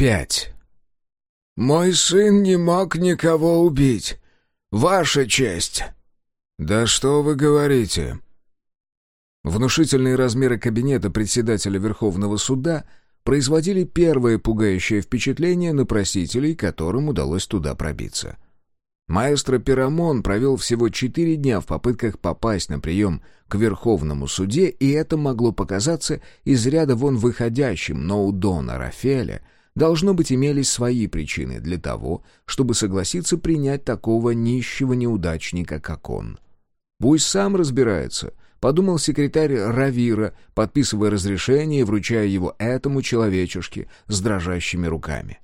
Пять. «Мой сын не мог никого убить. Ваша честь!» «Да что вы говорите?» Внушительные размеры кабинета председателя Верховного суда производили первое пугающее впечатление на просителей, которым удалось туда пробиться. Маэстро Пирамон провел всего четыре дня в попытках попасть на прием к Верховному суде, и это могло показаться из ряда вон выходящим, но у Дона Рафеля должно быть имелись свои причины для того, чтобы согласиться принять такого нищего неудачника, как он. Пусть сам разбирается, подумал секретарь Равира, подписывая разрешение и вручая его этому человечешке с дрожащими руками.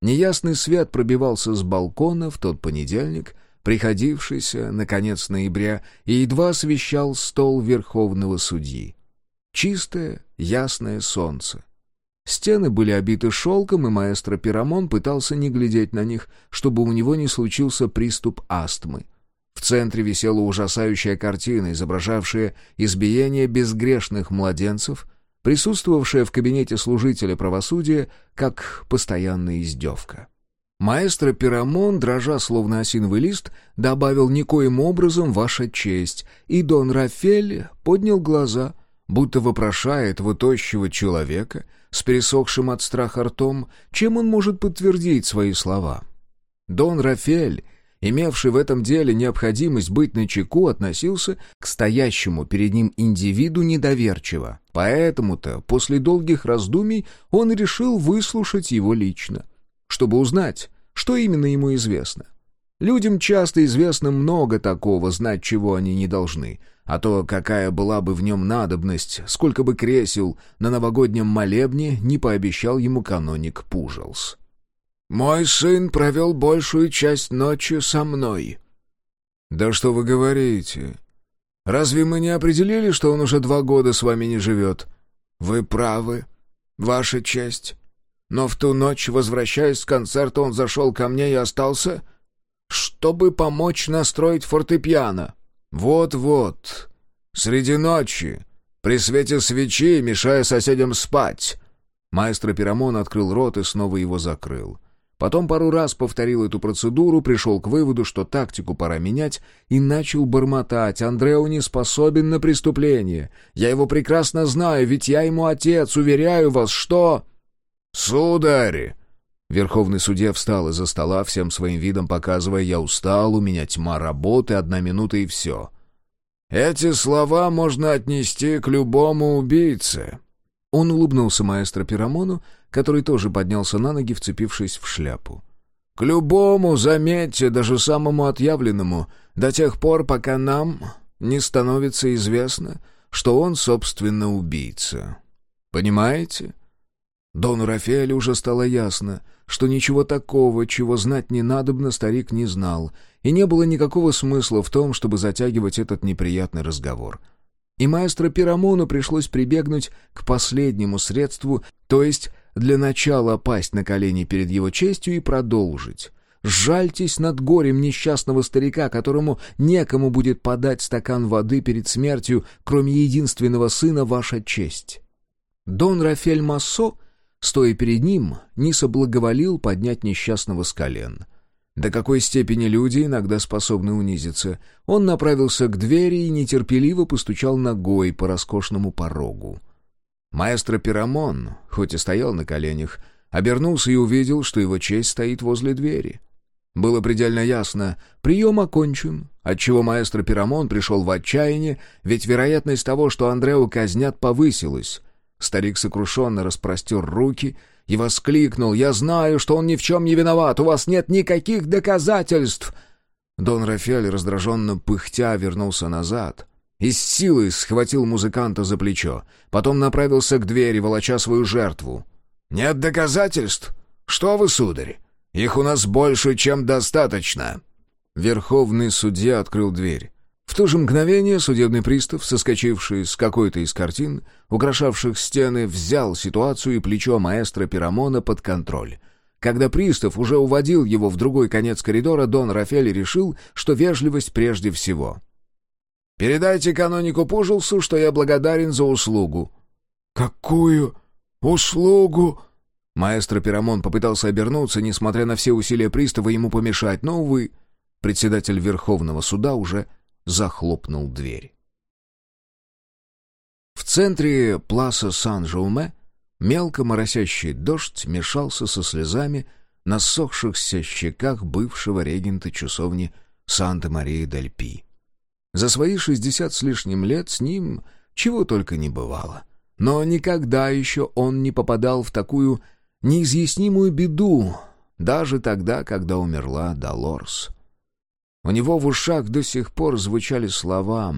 Неясный свет пробивался с балкона в тот понедельник, приходившийся на конец ноября, и едва освещал стол верховного судьи. Чистое, ясное солнце. Стены были обиты шелком, и маэстро Пирамон пытался не глядеть на них, чтобы у него не случился приступ астмы — в центре висела ужасающая картина, изображавшая избиение безгрешных младенцев, присутствовавшая в кабинете служителя правосудия как постоянная издевка. Маэстро Пирамон, дрожа словно осиновый лист, добавил никоим образом «Ваша честь», и Дон Рафель поднял глаза, будто вопрошая этого тощего человека с пересохшим от страха ртом, чем он может подтвердить свои слова. Дон Рафель имевший в этом деле необходимость быть начеку, относился к стоящему перед ним индивиду недоверчиво. Поэтому-то, после долгих раздумий, он решил выслушать его лично, чтобы узнать, что именно ему известно. Людям часто известно много такого, знать чего они не должны, а то какая была бы в нем надобность, сколько бы кресел на новогоднем молебне не пообещал ему каноник Пужелс. «Мой сын провел большую часть ночи со мной». «Да что вы говорите? Разве мы не определили, что он уже два года с вами не живет?» «Вы правы, ваша честь. Но в ту ночь, возвращаясь с концерта, он зашел ко мне и остался, чтобы помочь настроить фортепиано». «Вот-вот, среди ночи, при свете свечи, мешая соседям спать». Маэстро Пирамон открыл рот и снова его закрыл. Потом пару раз повторил эту процедуру, пришел к выводу, что тактику пора менять, и начал бормотать. «Андрео не способен на преступление. Я его прекрасно знаю, ведь я ему отец, уверяю вас, что...» «Сударь!» Верховный судья встал из-за стола, всем своим видом показывая «Я устал, у меня тьма работы, одна минута и все». «Эти слова можно отнести к любому убийце». Он улыбнулся маэстро Пирамону, который тоже поднялся на ноги, вцепившись в шляпу. «К любому, заметьте, даже самому отъявленному, до тех пор, пока нам не становится известно, что он, собственно, убийца. Понимаете?» Дону Рафаэлю уже стало ясно, что ничего такого, чего знать не надобно, старик не знал, и не было никакого смысла в том, чтобы затягивать этот неприятный разговор — и маэстро Пирамону пришлось прибегнуть к последнему средству, то есть для начала пасть на колени перед его честью и продолжить. Жальтесь над горем несчастного старика, которому некому будет подать стакан воды перед смертью, кроме единственного сына, ваша честь. Дон Рафель Массо, стоя перед ним, не соблаговолил поднять несчастного с колен — до какой степени люди иногда способны унизиться. Он направился к двери и нетерпеливо постучал ногой по роскошному порогу. Маэстро Пирамон, хоть и стоял на коленях, обернулся и увидел, что его честь стоит возле двери. Было предельно ясно, прием окончен, отчего маэстро Пирамон пришел в отчаяние, ведь вероятность того, что Андреу казнят, повысилась. Старик сокрушенно распростер руки — и воскликнул «Я знаю, что он ни в чем не виноват, у вас нет никаких доказательств!» Дон Рафель, раздраженно пыхтя, вернулся назад и с силой схватил музыканта за плечо, потом направился к двери, волоча свою жертву. «Нет доказательств? Что вы, сударь? Их у нас больше, чем достаточно!» Верховный судья открыл дверь. В то же мгновение судебный пристав, соскочивший с какой-то из картин, украшавших стены, взял ситуацию и плечо маэстро Пирамона под контроль. Когда пристав уже уводил его в другой конец коридора, Дон Рафель решил, что вежливость прежде всего. «Передайте канонику Пужелсу, что я благодарен за услугу». «Какую услугу?» Маэстро Пирамон попытался обернуться, несмотря на все усилия пристава ему помешать, но, увы, председатель Верховного суда уже захлопнул дверь. В центре Пласа Сан-Жауме мелко моросящий дождь мешался со слезами на ссохшихся щеках бывшего регента часовни Санта-Мария-дель-Пи. За свои шестьдесят с лишним лет с ним чего только не бывало. Но никогда еще он не попадал в такую неизъяснимую беду, даже тогда, когда умерла Долорс. У него в ушах до сих пор звучали слова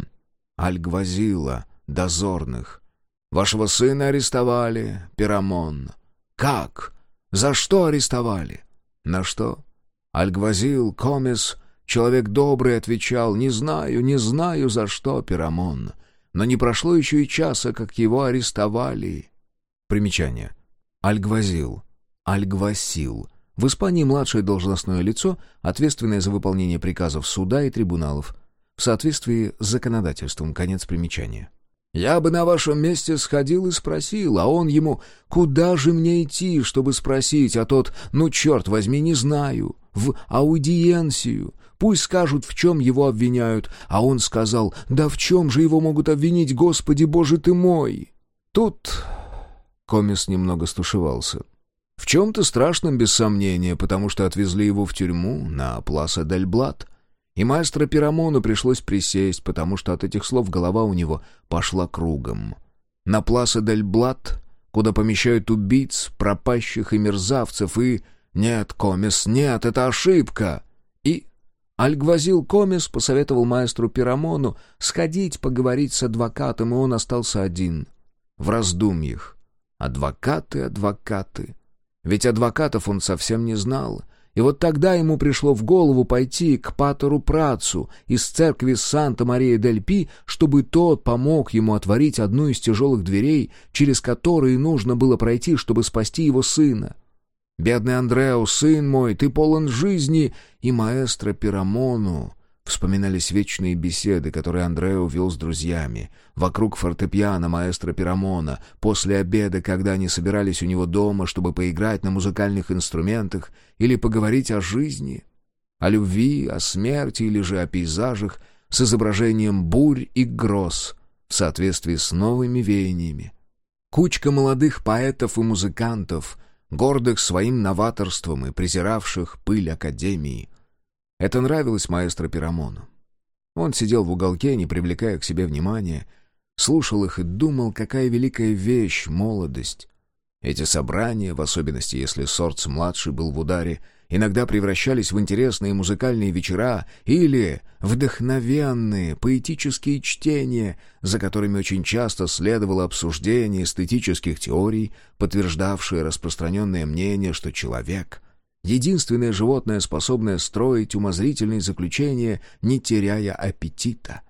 Альгвазила, дозорных. «Вашего сына арестовали, Пирамон». «Как? За что арестовали?» «На что?» Альгвазил, Комес, человек добрый, отвечал, «Не знаю, не знаю, за что, Пирамон». Но не прошло еще и часа, как его арестовали. Примечание. Альгвазил. Альгвасил. В Испании младшее должностное лицо, ответственное за выполнение приказов суда и трибуналов. В соответствии с законодательством. Конец примечания. Я бы на вашем месте сходил и спросил, а он ему, куда же мне идти, чтобы спросить, а тот, ну, черт возьми, не знаю, в аудиенцию. Пусть скажут, в чем его обвиняют, а он сказал, да в чем же его могут обвинить, Господи Боже ты мой? Тут Комис немного стушевался. В чем-то страшном, без сомнения, потому что отвезли его в тюрьму на Пласа Дель Блат. И маэстро Пирамону пришлось присесть, потому что от этих слов голова у него пошла кругом. На Пласа Дель Блат, куда помещают убийц, пропащих и мерзавцев, и... «Нет, Комис, нет, это ошибка!» И Альгвазил Комис посоветовал маэстру Пирамону сходить поговорить с адвокатом, и он остался один. В раздумьях. Адвокаты, адвокаты. Ведь адвокатов он совсем не знал. И вот тогда ему пришло в голову пойти к Патору Працу из церкви Санта-Мария-дель-Пи, чтобы тот помог ему отворить одну из тяжелых дверей, через которые нужно было пройти, чтобы спасти его сына. «Бедный Андрео, сын мой, ты полон жизни!» И маэстро Пирамону, Вспоминались вечные беседы, которые Андрео вел с друзьями. Вокруг фортепиано маэстро Пирамона, после обеда, когда они собирались у него дома, чтобы поиграть на музыкальных инструментах или поговорить о жизни, о любви, о смерти или же о пейзажах с изображением бурь и гроз в соответствии с новыми веяниями. Кучка молодых поэтов и музыкантов, гордых своим новаторством и презиравших пыль Академии — это нравилось маэстро Пирамону. Он сидел в уголке, не привлекая к себе внимания, слушал их и думал, какая великая вещь — молодость. Эти собрания, в особенности если Сортс-младший был в ударе, иногда превращались в интересные музыкальные вечера или вдохновенные поэтические чтения, за которыми очень часто следовало обсуждение эстетических теорий, подтверждавшие распространенное мнение, что человек — Единственное животное, способное строить умозрительные заключения, не теряя аппетита.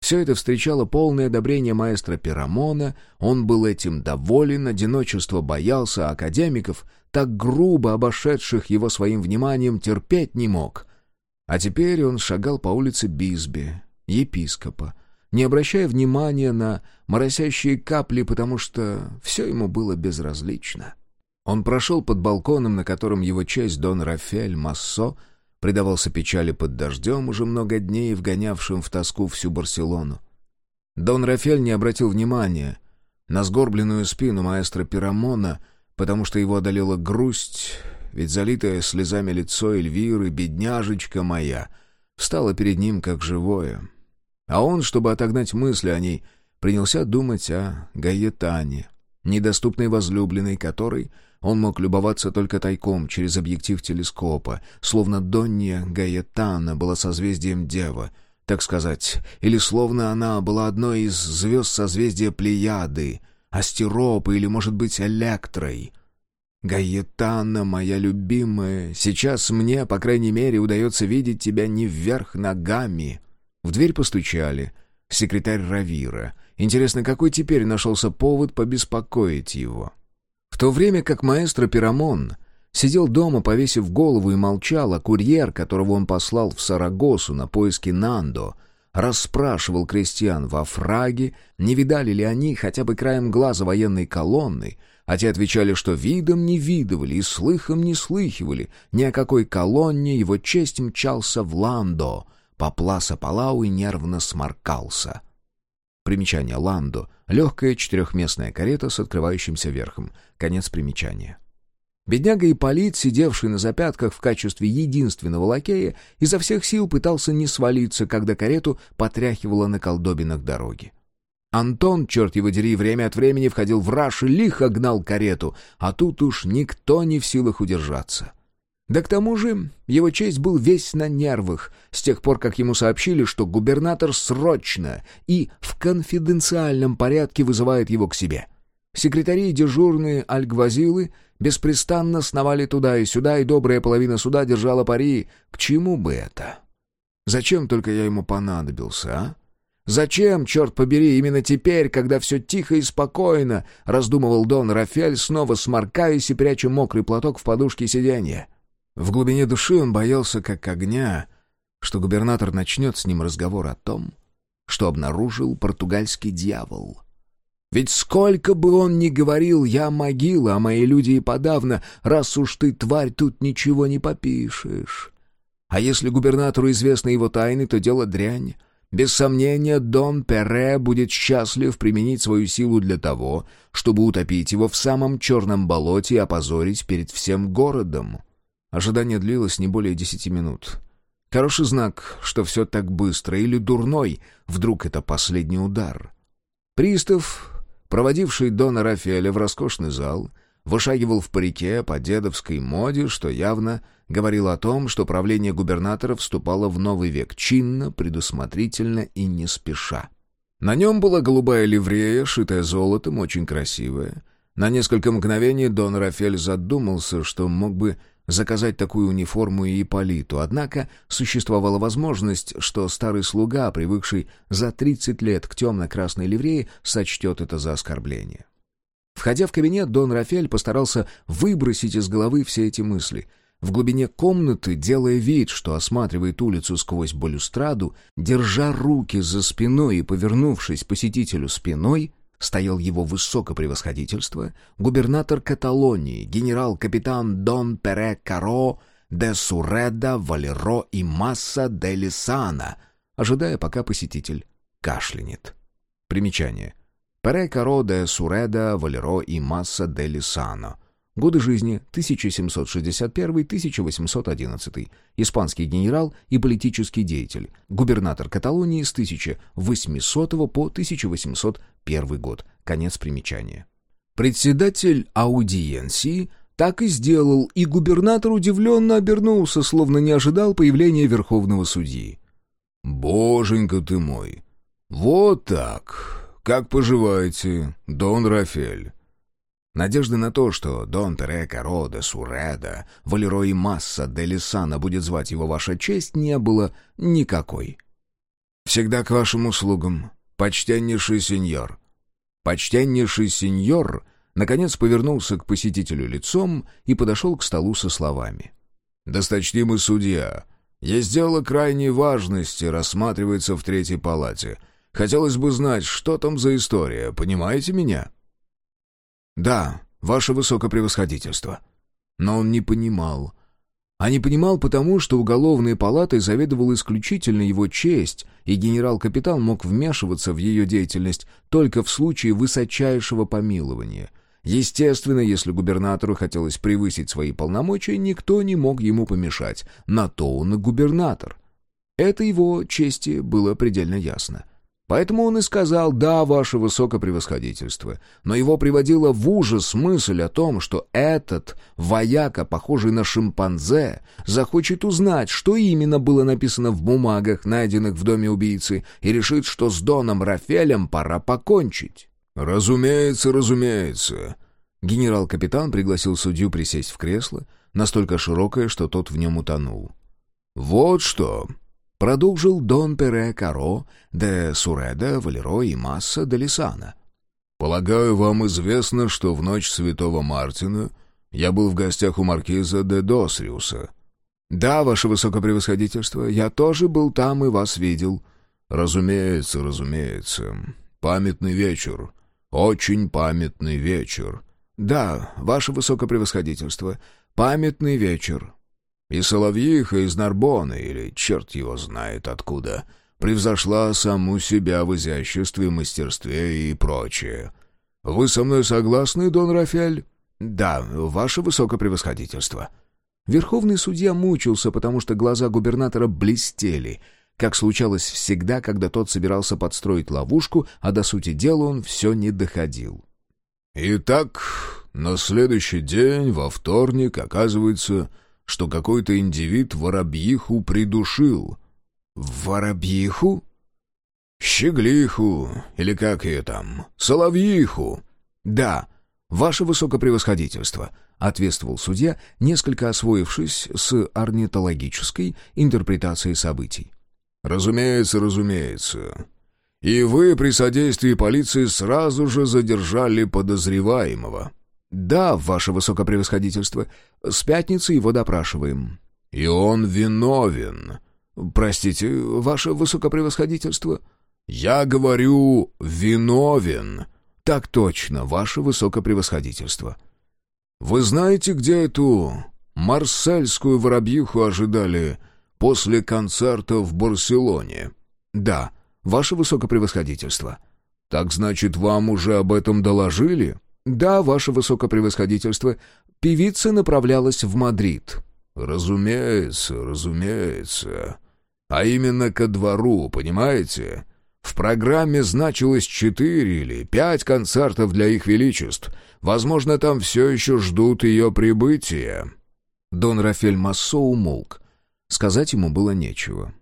Все это встречало полное одобрение маэстро Пирамона, он был этим доволен, одиночество боялся, а академиков, так грубо обошедших его своим вниманием, терпеть не мог. А теперь он шагал по улице Бисби, епископа, не обращая внимания на моросящие капли, потому что все ему было безразлично. Он прошел под балконом, на котором его честь Дон Рафель Массо предавался печали под дождем, уже много дней вгонявшим в тоску всю Барселону. Дон Рафель не обратил внимания на сгорбленную спину маэстро Пирамона, потому что его одолела грусть, ведь залитое слезами лицо Эльвиры, бедняжечка моя, встала перед ним как живое. А он, чтобы отогнать мысли о ней, принялся думать о Гаетане, недоступной возлюбленной которой — он мог любоваться только тайком через объектив телескопа, словно Донья Гаетана была созвездием Дева, так сказать, или словно она была одной из звезд созвездия Плеяды, Астеропы или, может быть, Электрой. «Гаетана, моя любимая, сейчас мне, по крайней мере, удается видеть тебя не вверх ногами». В дверь постучали. Секретарь Равира. Интересно, какой теперь нашелся повод побеспокоить его? В то время как маэстро Пирамон сидел дома, повесив голову и молчал, а курьер, которого он послал в Сарагосу на поиски Нандо, расспрашивал крестьян во фраге, не видали ли они хотя бы краем глаза военной колонны, а те отвечали, что видом не видывали и слыхом не слыхивали, ни о какой колонне его честь мчался в Ландо, по Пласа Палау и нервно сморкался. Примечание Ландо — легкая четырехместная карета с открывающимся верхом. Конец примечания. Бедняга Ипполит, сидевший на запятках в качестве единственного лакея, изо всех сил пытался не свалиться, когда карету потряхивало на колдобинах дороги. Антон, черт его дери, время от времени входил в раж и лихо гнал карету, а тут уж никто не в силах удержаться. Да к тому же его честь был весь на нервах, с тех пор, как ему сообщили, что губернатор срочно и в конфиденциальном порядке вызывает его к себе. Секретари и дежурные альгвазилы беспрестанно сновали туда и сюда, и добрая половина суда держала пари. К чему бы это? Зачем только я ему понадобился, а? Зачем, черт побери, именно теперь, когда все тихо и спокойно, раздумывал Дон Рафель, снова сморкаясь и пряча мокрый платок в подушке сиденья. В глубине души он боялся как огня, что губернатор начнет с ним разговор о том, что обнаружил португальский дьявол. Ведь сколько бы он ни говорил, я могила, а мои люди и подавно, раз уж ты, тварь, тут ничего не попишешь. А если губернатору известны его тайны, то дело дрянь. Без сомнения, Дон Перре будет счастлив применить свою силу для того, чтобы утопить его в самом черном болоте и опозорить перед всем городом. Ожидание длилось не более десяти минут. Хороший знак, что все так быстро, или дурной, вдруг это последний удар. Пристав, проводивший Дона Рафаэля в роскошный зал, вышагивал в парике по дедовской моде, что явно говорил о том, что правление губернатора вступало в новый век чинно, предусмотрительно и не спеша. На нем была голубая ливрея, шитая золотом, очень красивая. На несколько мгновений Дон Рафель задумался, что мог бы заказать такую униформу и Ипполиту, однако существовала возможность, что старый слуга, привыкший за 30 лет к темно-красной ливреи, сочтет это за оскорбление. Входя в кабинет, Дон Рафель постарался выбросить из головы все эти мысли. В глубине комнаты, делая вид, что осматривает улицу сквозь балюстраду, держа руки за спиной и повернувшись посетителю спиной, стоял его высокопревосходительство, губернатор Каталонии, генерал-капитан Дон Пере Каро де Суреда, Валеро и Масса де Лисана, ожидая, пока посетитель кашлянет. Примечание. Пере Каро де Суреда, Валеро и Масса де Лисано. Годы жизни 1761-1811. Испанский генерал и политический деятель. Губернатор Каталонии с 1800 по 1801 год. Конец примечания. Председатель аудиенции так и сделал, и губернатор удивленно обернулся, словно не ожидал появления верховного судьи. «Боженька ты мой! Вот так! Как поживаете, Дон Рафель?» Надежды на то, что Дон Тере Каро де Суреда, Валеро и Масса де Лисана будет звать его ваша честь, не было никакой. «Всегда к вашим услугам, почтеннейший сеньор». Почтеннейший сеньор, наконец, повернулся к посетителю лицом и подошел к столу со словами. «Досточтимый судья, есть дело крайней важности, рассматривается в третьей палате. Хотелось бы знать, что там за история, понимаете меня?» «Да, ваше высокопревосходительство». Но он не понимал. А не понимал потому, что уголовной палатой заведовал исключительно его честь, и генерал-капитан мог вмешиваться в ее деятельность только в случае высочайшего помилования. Естественно, если губернатору хотелось превысить свои полномочия, никто не мог ему помешать. На то он и губернатор. Это его чести было предельно ясно. — Поэтому он и сказал «да, ваше высокопревосходительство». Но его приводила в ужас мысль о том, что этот вояка, похожий на шимпанзе, захочет узнать, что именно было написано в бумагах, найденных в доме убийцы, и решит, что с Доном Рафелем пора покончить. «Разумеется, разумеется». Генерал-капитан пригласил судью присесть в кресло, настолько широкое, что тот в нем утонул. «Вот что», Продолжил Дон Пере Каро де Суреда, Валеро и Масса де Лисана. «Полагаю, вам известно, что в ночь Святого Мартина я был в гостях у маркиза де Досриуса». «Да, ваше высокопревосходительство, я тоже был там и вас видел». «Разумеется, разумеется. Памятный вечер. Очень памятный вечер. «Да, ваше высокопревосходительство. Памятный вечер». И Соловьиха из Нарбона, или черт его знает откуда, превзошла саму себя в изяществе, мастерстве и прочее. «Вы со мной согласны, Дон Рафель?» «Да, ваше высокопревосходительство». Верховный судья мучился, потому что глаза губернатора блестели, как случалось всегда, когда тот собирался подстроить ловушку, а до сути дела он все не доходил. «Итак, на следующий день, во вторник, оказывается, что какой-то индивид воробьиху придушил». «Воробьиху?» «Щеглиху, или как ее там, соловьиху». «Да, ваше высокопревосходительство», — ответствовал судья, несколько освоившись с орнитологической интерпретацией событий. «Разумеется, разумеется. И вы при содействии полиции сразу же задержали подозреваемого». «Да, ваше высокопревосходительство. С пятницы его допрашиваем». «И он виновен». «Простите, ваше высокопревосходительство?» «Я говорю, виновен». «Так точно, ваше высокопревосходительство». «Вы знаете, где эту марсельскую воробьиху ожидали после концерта в Барселоне?» «Да, ваше высокопревосходительство». «Так значит, вам уже об этом доложили?» «Да, ваше высокопревосходительство. Певица направлялась в Мадрид». «Разумеется, разумеется. А именно ко двору, понимаете? В программе значилось четыре или пять концертов для их величеств. Возможно, там все еще ждут ее прибытия». Дон Рафель Массо умолк. Сказать ему было нечего.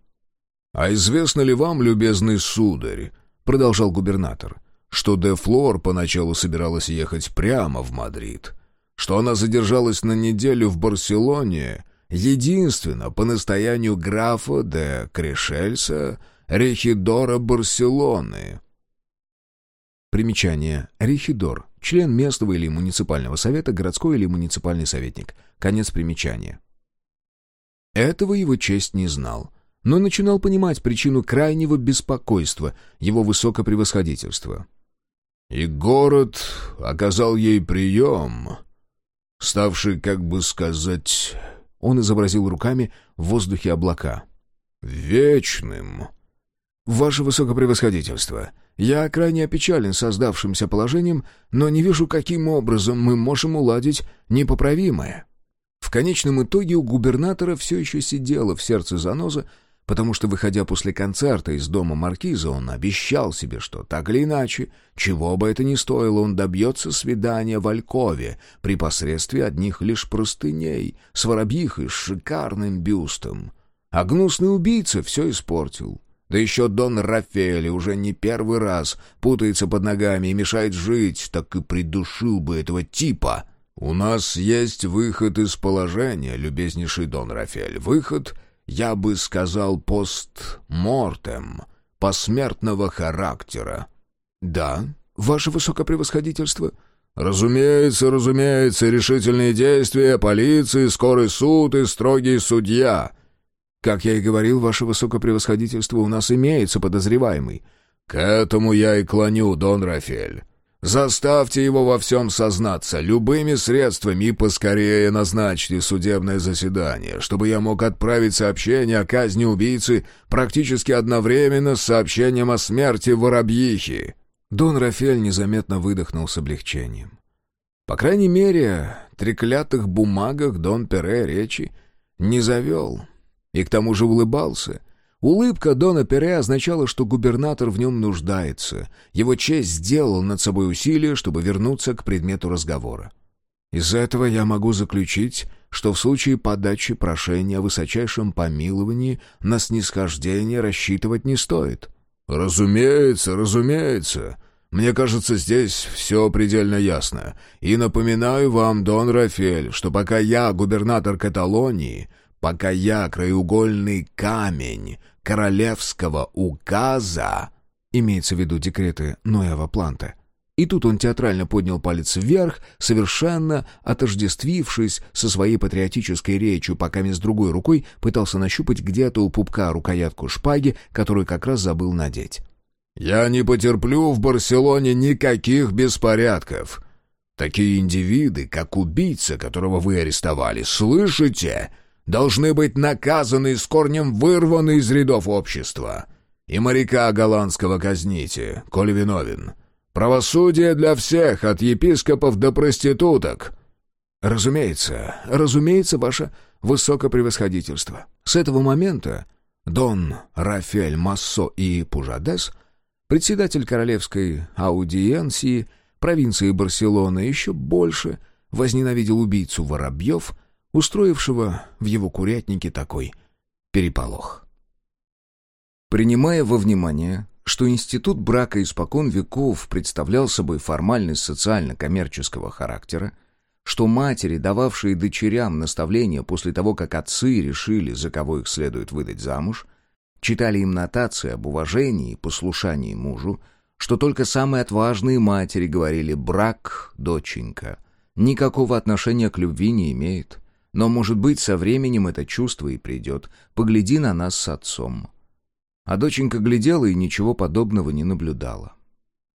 «А известно ли вам, любезный сударь, — продолжал губернатор, — что де Флор поначалу собиралась ехать прямо в Мадрид, что она задержалась на неделю в Барселоне, единственно по настоянию графа де Крешельса, Рехидора Барселоны. Примечание. Рехидор. Член местного или муниципального совета, городской или муниципальный советник. Конец примечания. Этого его честь не знал, но начинал понимать причину крайнего беспокойства его высокопревосходительства. «И город оказал ей прием, ставший, как бы сказать...» Он изобразил руками в воздухе облака. «Вечным». «Ваше высокопревосходительство, я крайне опечален создавшимся положением, но не вижу, каким образом мы можем уладить непоправимое». В конечном итоге у губернатора все еще сидела в сердце заноза, потому что, выходя после концерта из дома маркиза, он обещал себе, что так или иначе, чего бы это ни стоило, он добьется свидания в Алькове при посредстве одних лишь простыней, с воробьихой с шикарным бюстом. А гнусный убийца все испортил. Да еще Дон Рафаэль уже не первый раз путается под ногами и мешает жить, так и придушил бы этого типа. «У нас есть выход из положения, любезнейший Дон Рафаэль. Выход, я бы сказал, постмортем, посмертного характера». «Да, ваше высокопревосходительство». «Разумеется, разумеется, решительные действия полиции, скорый суд и строгий судья». «Как я и говорил, ваше высокопревосходительство, у нас имеется подозреваемый». «К этому я и клоню, Дон Рафель. Заставьте его во всем сознаться, любыми средствами, и поскорее назначьте судебное заседание, чтобы я мог отправить сообщение о казни убийцы практически одновременно с сообщением о смерти Воробьихи». Дон Рафель незаметно выдохнул с облегчением. По крайней мере, треклятых бумагах Дон Пере речи не завел. И к тому же улыбался — Улыбка Дона Пере означала, что губернатор в нем нуждается. Его честь сделал над собой усилие, чтобы вернуться к предмету разговора. Из этого я могу заключить, что в случае подачи прошения о высочайшем помиловании на снисхождение рассчитывать не стоит. «Разумеется, разумеется. Мне кажется, здесь все предельно ясно. И напоминаю вам, Дон Рафель, что пока я губернатор Каталонии, пока я краеугольный камень королевского указа, имеется в виду декреты Ноева Планта, и тут он театрально поднял палец вверх, совершенно отождествившись со своей патриотической речью, пока с другой рукой пытался нащупать где-то у пупка рукоятку шпаги, которую как раз забыл надеть. «Я не потерплю в Барселоне никаких беспорядков. Такие индивиды, как убийца, которого вы арестовали, слышите, должны быть наказаны и с корнем вырваны из рядов общества. И моряка голландского казните, коли виновен. Правосудие для всех, от епископов до проституток». «Разумеется, разумеется, ваше высокопревосходительство. С этого момента Дон Рафель Массо и Пужадес, председатель королевской аудиенции провинции Барселона, еще больше возненавидел убийцу Воробьев, устроившего в его курятнике такой переполох. Принимая во внимание, что институт брака испокон веков представлял собой формальность социально-коммерческого характера, что матери, дававшие дочерям наставления после того, как отцы решили, за кого их следует выдать замуж, читали им нотации об уважении и послушании мужу, что только самые отважные матери говорили «брак, доченька». Никакого отношения к любви не имеет. Но, может быть, со временем это чувство и придет. Погляди на нас с отцом. А доченька глядела и ничего подобного не наблюдала.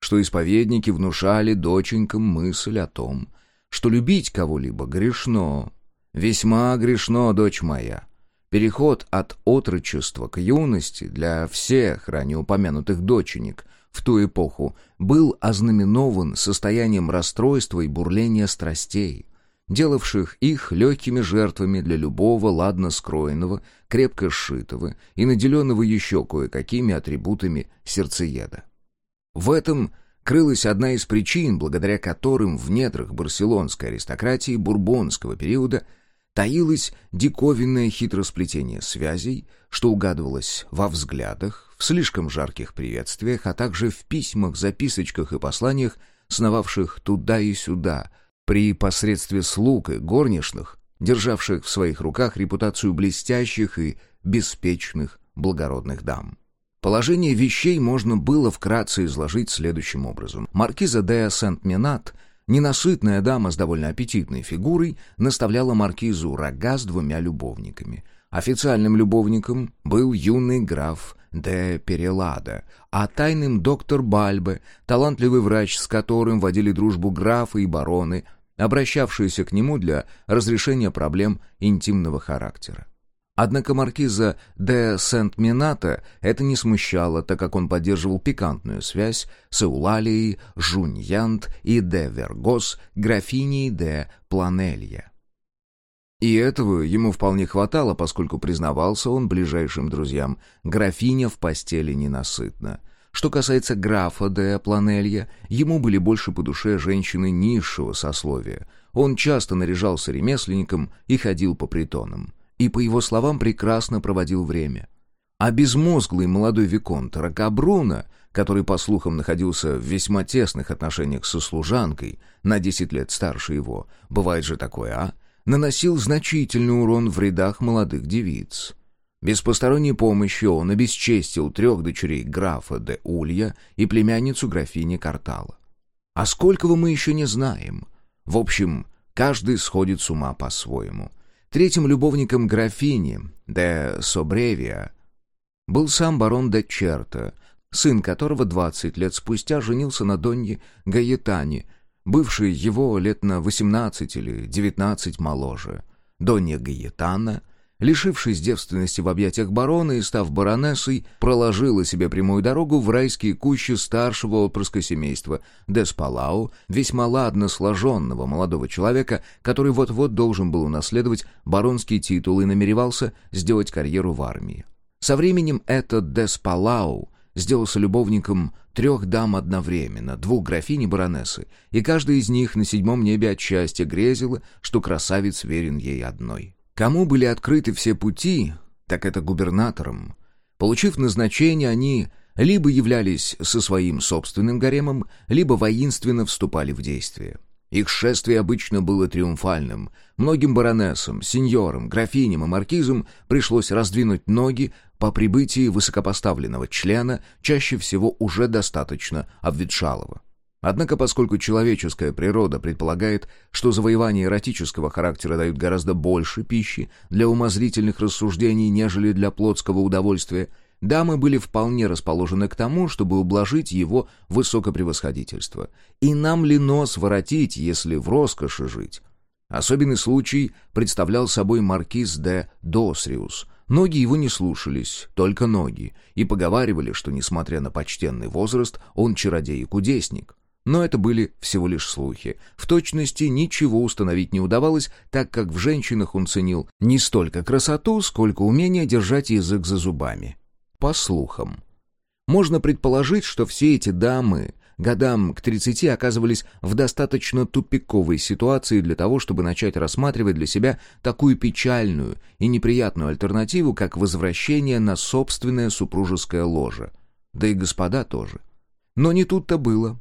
Что исповедники внушали доченькам мысль о том, что любить кого-либо грешно. Весьма грешно, дочь моя. Переход от отрочества к юности для всех ранее упомянутых доченек в ту эпоху был ознаменован состоянием расстройства и бурления страстей, делавших их легкими жертвами для любого ладно скроенного, крепко сшитого и наделенного еще кое-какими атрибутами сердцееда. В этом крылась одна из причин, благодаря которым в недрах барселонской аристократии бурбонского периода таилось диковинное хитросплетение связей, что угадывалось во взглядах, в слишком жарких приветствиях, а также в письмах, записочках и посланиях, сновавших туда и сюда, при посредстве слуг и горничных, державших в своих руках репутацию блестящих и беспечных благородных дам. Положение вещей можно было вкратце изложить следующим образом. Маркиза де Сент-Менат, ненасытная дама с довольно аппетитной фигурой, наставляла маркизу рога с двумя любовниками. Официальным любовником был юный граф де Перелада, а тайным доктор Бальбе, талантливый врач, с которым водили дружбу графы и бароны, обращавшиеся к нему для разрешения проблем интимного характера. Однако маркиза де Сент-Мината это не смущало, так как он поддерживал пикантную связь с Эулалией, Жуньянт и де Вергос, графиней де Планелья. И этого ему вполне хватало, поскольку признавался он ближайшим друзьям, графиня в постели ненасытна. Что касается графа де Планелья, ему были больше по душе женщины низшего сословия. Он часто наряжался ремесленником и ходил по притонам и, по его словам, прекрасно проводил время. А безмозглый молодой виконт Ракабруна, который, по слухам, находился в весьма тесных отношениях со служанкой, на десять лет старше его, бывает же такое, а, наносил значительный урон в рядах молодых девиц. Без посторонней помощи он обесчестил трех дочерей графа де Улья и племянницу графини Картала. А сколького мы еще не знаем. В общем, каждый сходит с ума по-своему. Третьим любовником графини де Собревия был сам барон де Черта, сын которого 20 лет спустя женился на Донье Гаетане, бывшей его лет на 18 или 19 моложе. Донья Гаетана — лишившись девственности в объятиях барона и став баронессой, проложила себе прямую дорогу в райские кущи старшего отпрыска семейства Деспалау, весьма ладно сложенного молодого человека, который вот-вот должен был унаследовать баронский титул и намеревался сделать карьеру в армии. Со временем этот Деспалау сделался любовником трех дам одновременно, двух графинь и баронессы, и каждая из них на седьмом небе от счастья грезила, что красавец верен ей одной. Кому были открыты все пути, так это губернаторам. Получив назначение, они либо являлись со своим собственным гаремом, либо воинственно вступали в действие. Их шествие обычно было триумфальным. Многим баронессам, сеньорам, графиням и маркизам пришлось раздвинуть ноги по прибытии высокопоставленного члена, чаще всего уже достаточно обветшалого. Однако, поскольку человеческая природа предполагает, что завоевания эротического характера дают гораздо больше пищи для умозрительных рассуждений, нежели для плотского удовольствия, дамы были вполне расположены к тому, чтобы ублажить его высокопревосходительство. И нам ли нос воротить, если в роскоши жить? Особенный случай представлял собой маркиз де Досриус. Ноги его не слушались, только ноги, и поговаривали, что, несмотря на почтенный возраст, он чародей и кудесник. Но это были всего лишь слухи. В точности ничего установить не удавалось, так как в женщинах он ценил не столько красоту, сколько умение держать язык за зубами. По слухам. Можно предположить, что все эти дамы годам к 30 оказывались в достаточно тупиковой ситуации для того, чтобы начать рассматривать для себя такую печальную и неприятную альтернативу, как возвращение на собственное супружеское ложе. Да и господа тоже. Но не тут-то было.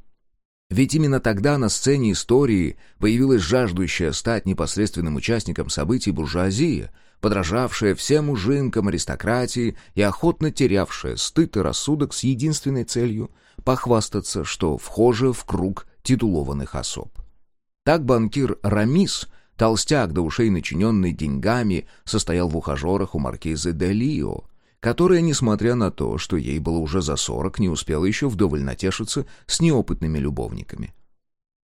Ведь именно тогда на сцене истории появилась жаждущая стать непосредственным участником событий буржуазия, подражавшая всем ужинкам аристократии и охотно терявшая стыд и рассудок с единственной целью — похвастаться, что вхожа в круг титулованных особ. Так банкир Рамис, толстяк до ушей начиненный деньгами, состоял в ухажерах у маркизы де Лио — которая, несмотря на то, что ей было уже за сорок, не успела еще вдоволь натешиться с неопытными любовниками.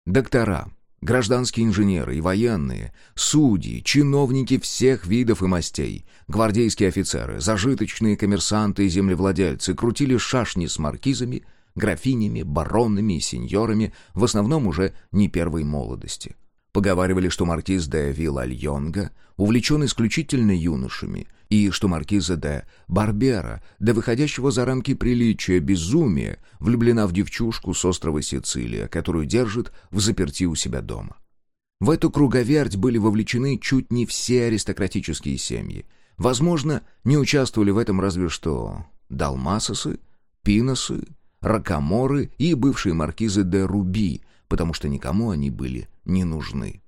Доктора, гражданские инженеры и военные, судьи, чиновники всех видов и мастей, гвардейские офицеры, зажиточные коммерсанты и землевладельцы крутили шашни с маркизами, графинями, баронами и сеньорами, в основном уже не первой молодости. Поговаривали, что маркиз де Виллальонга увлечен исключительно юношами, и что маркиза де Барбера, до выходящего за рамки приличия безумия, влюблена в девчушку с острова Сицилия, которую держит в заперти у себя дома. В эту круговерть были вовлечены чуть не все аристократические семьи. Возможно, не участвовали в этом разве что далмасосы, пиносы, ракоморы и бывшие маркизы де Руби, потому что никому они были не нужны.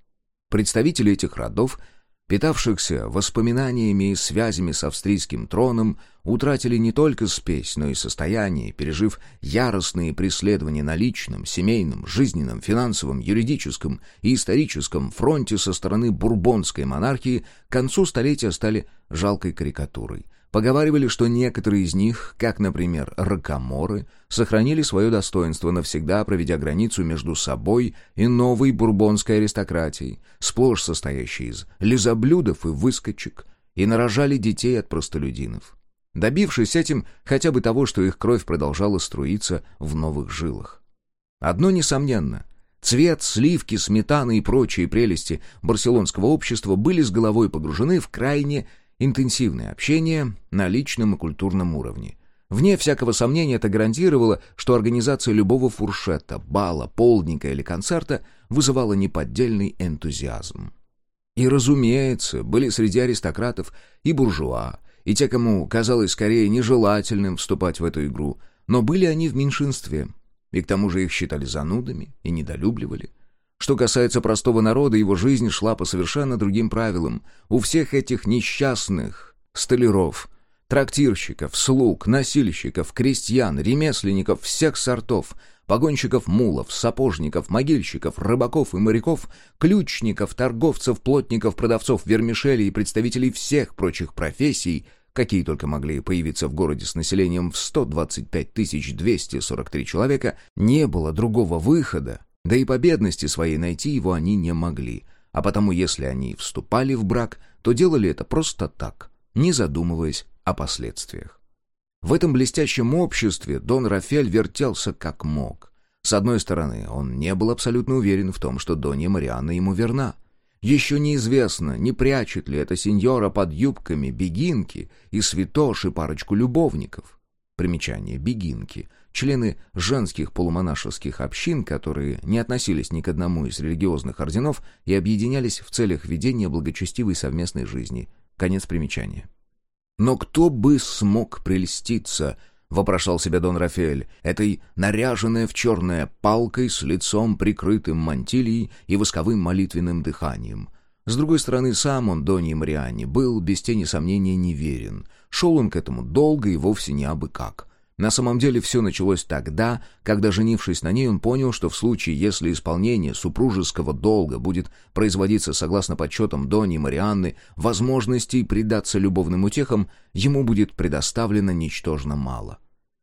Представители этих родов питавшихся воспоминаниями и связями с австрийским троном, утратили не только спесь, но и состояние, пережив яростные преследования на личном, семейном, жизненном, финансовом, юридическом и историческом фронте со стороны бурбонской монархии, к концу столетия стали жалкой карикатурой. Поговаривали, что некоторые из них, как, например, ракоморы, сохранили свое достоинство, навсегда проведя границу между собой и новой бурбонской аристократией, сплошь состоящей из лизоблюдов и выскочек, и нарожали детей от простолюдинов. Добившись этим хотя бы того, что их кровь продолжала струиться в новых жилах. Одно несомненно — Цвет, сливки, сметаны и прочие прелести барселонского общества были с головой погружены в крайне интенсивное общение на личном и культурном уровне. Вне всякого сомнения это гарантировало, что организация любого фуршета, бала, полдника или концерта вызывала неподдельный энтузиазм. И, разумеется, были среди аристократов и буржуа, и те, кому казалось скорее нежелательным вступать в эту игру, но были они в меньшинстве, и к тому же их считали занудами и недолюбливали. Что касается простого народа, его жизнь шла по совершенно другим правилам. У всех этих несчастных столяров, трактирщиков, слуг, носильщиков, крестьян, ремесленников всех сортов, погонщиков мулов, сапожников, могильщиков, рыбаков и моряков, ключников, торговцев, плотников, продавцов вермишелей и представителей всех прочих профессий, какие только могли появиться в городе с населением в 125 243 человека, не было другого выхода, да и по бедности своей найти его они не могли, а потому если они вступали в брак, то делали это просто так, не задумываясь о последствиях. В этом блестящем обществе Дон Рафель вертелся как мог. С одной стороны, он не был абсолютно уверен в том, что Донья Марианна ему верна. Еще неизвестно, не прячет ли эта сеньора под юбками бегинки и святоши парочку любовников. Примечание «бегинки» члены женских полумонашеских общин, которые не относились ни к одному из религиозных орденов и объединялись в целях ведения благочестивой совместной жизни. Конец примечания. «Но кто бы смог прельститься?» — вопрошал себя Дон Рафаэль, этой наряженной в черное палкой с лицом прикрытым мантилией и восковым молитвенным дыханием. С другой стороны, сам он, Доньи Мариане, был без тени сомнения неверен. Шел он к этому долго и вовсе не абы как — На самом деле все началось тогда, когда, женившись на ней, он понял, что в случае, если исполнение супружеского долга будет производиться согласно подсчетам Дони и Марианны, возможностей предаться любовным утехам ему будет предоставлено ничтожно мало.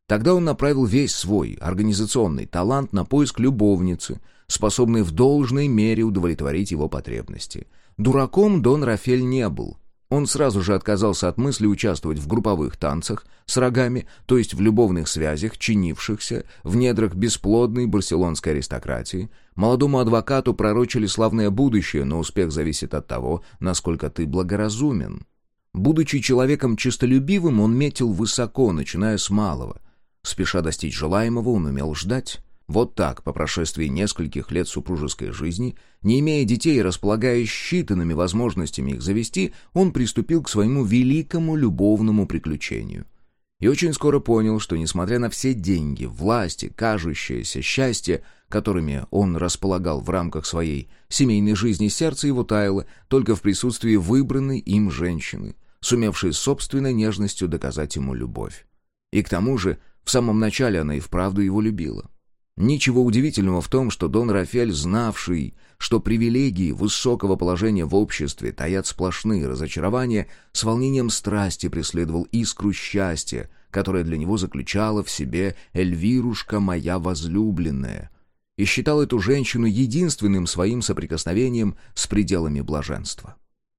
Тогда он направил весь свой организационный талант на поиск любовницы, способной в должной мере удовлетворить его потребности. Дураком Дон Рафель не был — он сразу же отказался от мысли участвовать в групповых танцах с рогами, то есть в любовных связях, чинившихся в недрах бесплодной барселонской аристократии. Молодому адвокату пророчили славное будущее, но успех зависит от того, насколько ты благоразумен. Будучи человеком честолюбивым, он метил высоко, начиная с малого. Спеша достичь желаемого, он умел ждать. Вот так, по прошествии нескольких лет супружеской жизни, не имея детей и располагая считанными возможностями их завести, он приступил к своему великому любовному приключению. И очень скоро понял, что, несмотря на все деньги, власти, кажущееся счастье, которыми он располагал в рамках своей семейной жизни, сердце его таяло только в присутствии выбранной им женщины, сумевшей собственной нежностью доказать ему любовь. И к тому же, в самом начале она и вправду его любила. Ничего удивительного в том, что Дон Рафель, знавший, что привилегии высокого положения в обществе таят сплошные разочарования, с волнением страсти преследовал искру счастья, которая для него заключала в себе «Эльвирушка моя возлюбленная», и считал эту женщину единственным своим соприкосновением с пределами блаженства.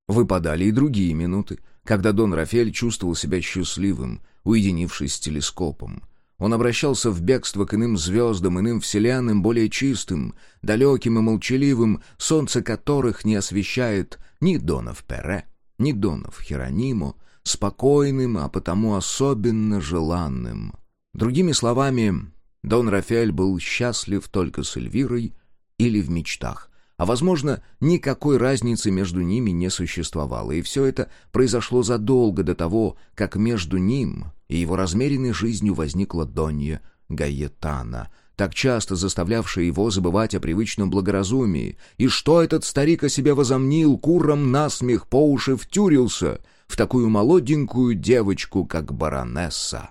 Выпадали и другие минуты, когда Дон Рафель чувствовал себя счастливым, уединившись с телескопом — он обращался в бегство к иным звездам, иным вселенным, более чистым, далеким и молчаливым, солнце которых не освещает ни Донов Пере, ни Донов Херонимо, спокойным, а потому особенно желанным. Другими словами, Дон Рафаэль был счастлив только с Эльвирой или в мечтах, а, возможно, никакой разницы между ними не существовало, и все это произошло задолго до того, как между ним и его размеренной жизнью возникла Донья Гаетана, так часто заставлявшая его забывать о привычном благоразумии. И что этот старик о себе возомнил, куром насмех по уши втюрился в такую молоденькую девочку, как баронесса?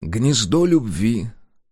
Гнездо любви,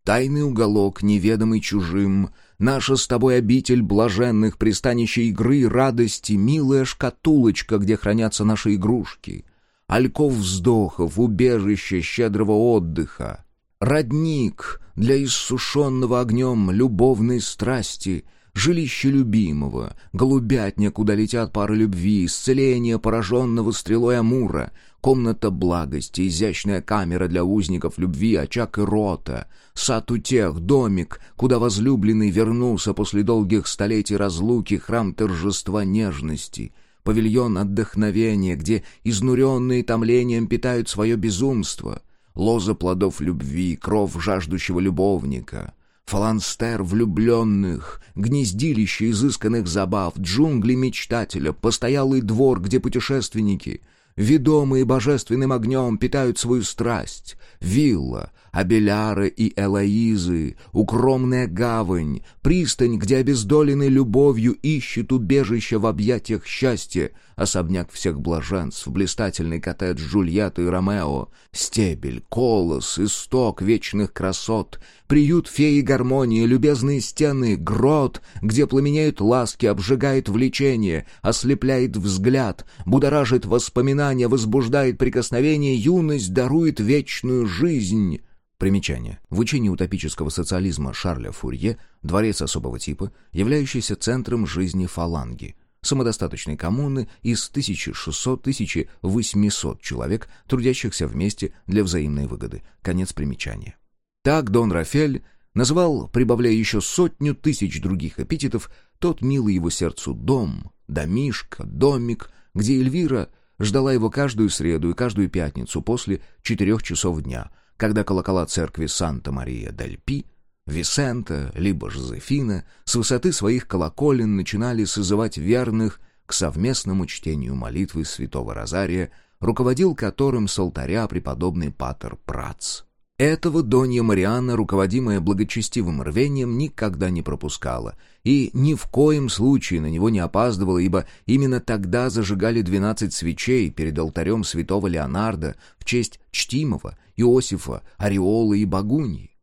тайный уголок, неведомый чужим, наша с тобой обитель блаженных, пристанище игры, радости, милая шкатулочка, где хранятся наши игрушки — альков вздохов, убежище щедрого отдыха, родник для иссушенного огнем любовной страсти, жилище любимого, голубятня, куда летят пары любви, исцеление пораженного стрелой Амура, комната благости, изящная камера для узников любви, очаг и рота, сад утех, домик, куда возлюбленный вернулся после долгих столетий разлуки, храм торжества нежности — павильон отдохновения, где изнуренные томлением питают свое безумство, лоза плодов любви, кров жаждущего любовника, фаланстер влюбленных, гнездилище изысканных забав, джунгли мечтателя, постоялый двор, где путешественники, ведомые божественным огнем, питают свою страсть, вилла, Абеляры и Элоизы, укромная гавань, пристань, где обездоленный любовью ищет убежище в объятиях счастья, особняк всех блаженств, блистательный коттедж Джульетты и Ромео, стебель, колос, исток вечных красот, приют феи гармонии, любезные стены, грот, где пламенеют ласки, обжигает влечение, ослепляет взгляд, будоражит воспоминания, возбуждает прикосновение, юность дарует вечную жизнь. Примечание. В учении утопического социализма Шарля Фурье дворец особого типа, являющийся центром жизни фаланги, самодостаточной коммуны из 1600-1800 человек, трудящихся вместе для взаимной выгоды. Конец примечания. Так Дон Рафель назвал, прибавляя еще сотню тысяч других эпитетов, тот милый его сердцу дом, домишко, домик, где Эльвира ждала его каждую среду и каждую пятницу после четырех часов дня — когда колокола церкви Санта-Мария-дель-Пи, Висента, либо Жозефина с высоты своих колоколен начинали созывать верных к совместному чтению молитвы святого Розария, руководил которым с алтаря преподобный Патер Прац. Этого Донья Марианна, руководимая благочестивым рвением, никогда не пропускала и ни в коем случае на него не опаздывала, ибо именно тогда зажигали двенадцать свечей перед алтарем святого Леонарда в честь чтимого Иосифа, Ореолы и Багуньи.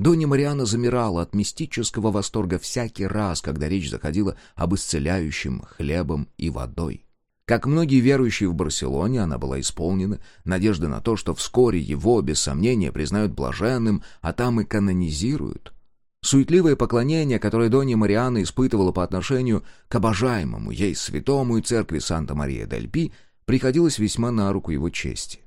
Донья Марианна замирала от мистического восторга всякий раз, когда речь заходила об исцеляющем хлебом и водой. Как многие верующие в Барселоне, она была исполнена надежды на то, что вскоре его, без сомнения, признают блаженным, а там и канонизируют. Суетливое поклонение, которое Донья Марианна испытывала по отношению к обожаемому ей святому и церкви Санта-Мария-дель-Пи, приходилось весьма на руку его чести.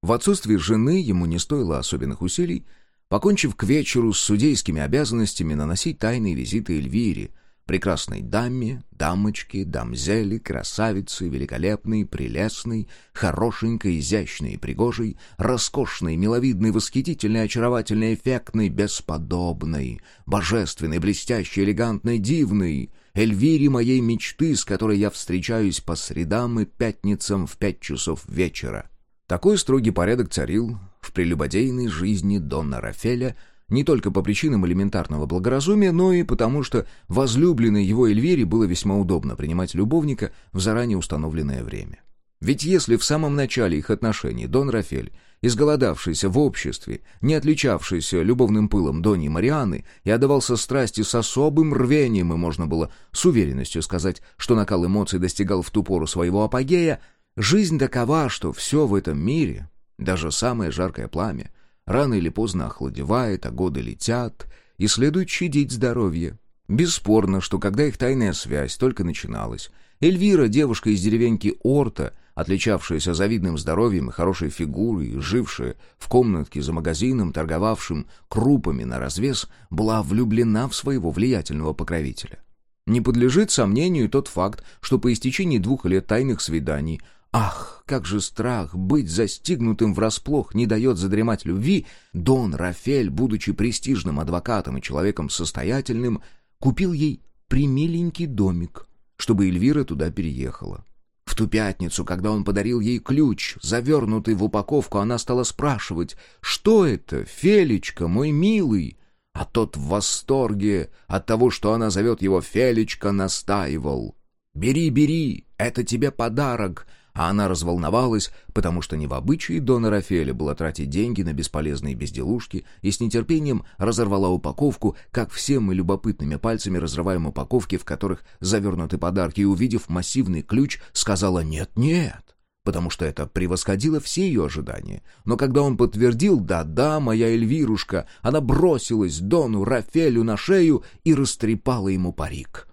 В отсутствие жены ему не стоило особенных усилий, покончив к вечеру с судейскими обязанностями, наносить тайные визиты Эльвире, прекрасной даме, дамочке, дамзели, красавице, великолепной, прелестной, хорошенькой, изящной и пригожей, роскошной, миловидной, восхитительной, очаровательной, эффектной, бесподобной, божественной, блестящей, элегантной, дивной, Эльвире моей мечты, с которой я встречаюсь по средам и пятницам в пять часов вечера. Такой строгий порядок царил в прелюбодейной жизни Донна Рафеля — не только по причинам элементарного благоразумия, но и потому, что возлюбленной его Эльвире было весьма удобно принимать любовника в заранее установленное время. Ведь если в самом начале их отношений Дон Рафель, изголодавшийся в обществе, не отличавшийся любовным пылом Дони Марианы и отдавался страсти с особым рвением, и можно было с уверенностью сказать, что накал эмоций достигал в ту пору своего апогея, жизнь такова, что все в этом мире, даже самое жаркое пламя, Рано или поздно охладевает, а годы летят, и следует щадить здоровье. Бесспорно, что когда их тайная связь только начиналась, Эльвира, девушка из деревеньки Орта, отличавшаяся завидным здоровьем и хорошей фигурой, жившая в комнатке за магазином, торговавшим крупами на развес, была влюблена в своего влиятельного покровителя. Не подлежит сомнению тот факт, что по истечении двух лет тайных свиданий Ах, как же страх быть застигнутым врасплох не дает задремать любви, Дон Рафель, будучи престижным адвокатом и человеком состоятельным, купил ей примиленький домик, чтобы Эльвира туда переехала. В ту пятницу, когда он подарил ей ключ, завернутый в упаковку, она стала спрашивать, «Что это, Фелечка, мой милый?» А тот в восторге от того, что она зовет его Фелечка, настаивал. «Бери, бери, это тебе подарок, а она разволновалась, потому что не в обычае Дона Рафеля было тратить деньги на бесполезные безделушки, и с нетерпением разорвала упаковку, как все мы любопытными пальцами разрываем упаковки, в которых завернуты подарки, и, увидев массивный ключ, сказала «нет-нет» потому что это превосходило все ее ожидания. Но когда он подтвердил «да-да, моя Эльвирушка», она бросилась Дону Рафелю на шею и растрепала ему парик.